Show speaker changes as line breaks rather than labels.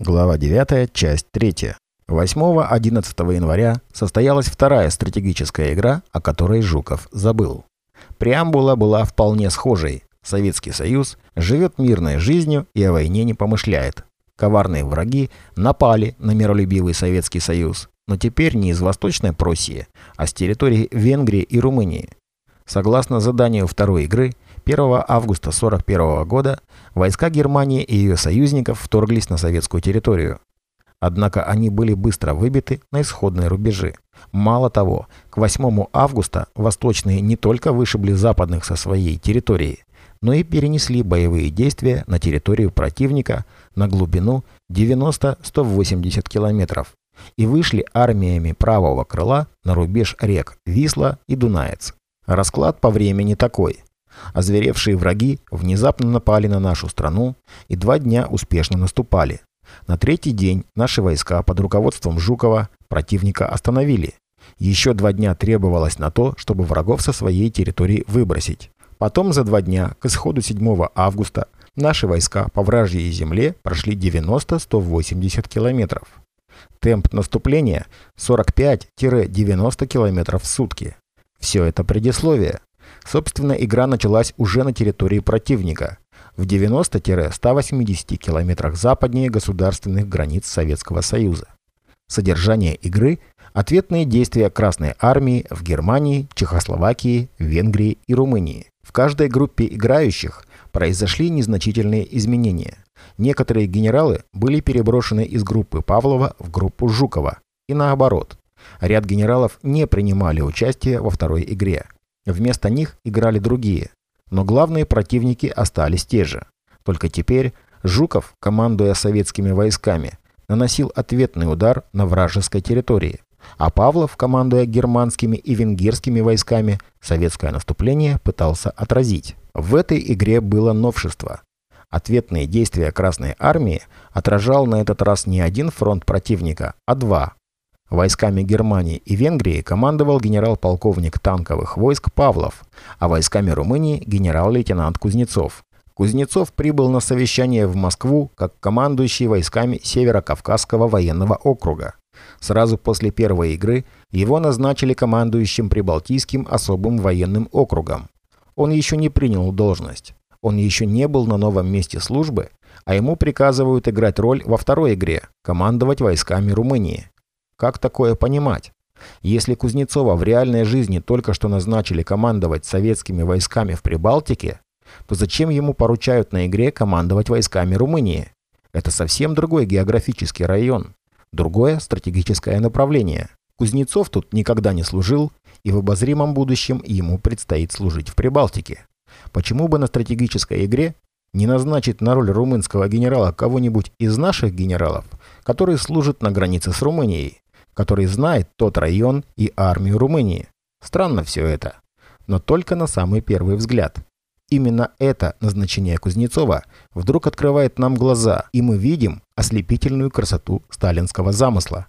Глава 9, часть 3. 8-11 января состоялась вторая стратегическая игра, о которой Жуков забыл. Преамбула была вполне схожей. Советский Союз живет мирной жизнью и о войне не помышляет. Коварные враги напали на миролюбивый Советский Союз, но теперь не из Восточной Пруссии, а с территории Венгрии и Румынии. Согласно заданию второй игры, 1 августа 1941 года войска Германии и ее союзников вторглись на советскую территорию. Однако они были быстро выбиты на исходные рубежи. Мало того, к 8 августа восточные не только вышибли западных со своей территории, но и перенесли боевые действия на территорию противника на глубину 90-180 километров и вышли армиями правого крыла на рубеж рек Висла и Дунаец. Расклад по времени такой. Озверевшие враги внезапно напали на нашу страну и два дня успешно наступали. На третий день наши войска под руководством Жукова противника остановили. Еще два дня требовалось на то, чтобы врагов со своей территории выбросить. Потом за два дня, к исходу 7 августа, наши войска по вражьей земле прошли 90-180 километров. Темп наступления 45-90 километров в сутки. Все это предисловие. Собственно, игра началась уже на территории противника, в 90-180 километрах западнее государственных границ Советского Союза. Содержание игры – ответные действия Красной Армии в Германии, Чехословакии, Венгрии и Румынии. В каждой группе играющих произошли незначительные изменения. Некоторые генералы были переброшены из группы Павлова в группу Жукова и наоборот. Ряд генералов не принимали участие во второй игре. Вместо них играли другие, но главные противники остались те же. Только теперь Жуков, командуя советскими войсками, наносил ответный удар на вражеской территории, а Павлов, командуя германскими и венгерскими войсками, советское наступление пытался отразить. В этой игре было новшество. Ответные действия Красной Армии отражал на этот раз не один фронт противника, а два, Войсками Германии и Венгрии командовал генерал-полковник танковых войск Павлов, а войсками Румынии генерал-лейтенант Кузнецов. Кузнецов прибыл на совещание в Москву как командующий войсками Северо-Кавказского военного округа. Сразу после первой игры его назначили командующим Прибалтийским особым военным округом. Он еще не принял должность. Он еще не был на новом месте службы, а ему приказывают играть роль во второй игре – командовать войсками Румынии. Как такое понимать? Если Кузнецова в реальной жизни только что назначили командовать советскими войсками в Прибалтике, то зачем ему поручают на игре командовать войсками Румынии? Это совсем другой географический район, другое стратегическое направление. Кузнецов тут никогда не служил, и в обозримом будущем ему предстоит служить в Прибалтике. Почему бы на стратегической игре не назначить на роль румынского генерала кого-нибудь из наших генералов, который служит на границе с Румынией, который знает тот район и армию Румынии. Странно все это, но только на самый первый взгляд. Именно это назначение Кузнецова вдруг открывает нам глаза, и мы видим ослепительную красоту сталинского замысла.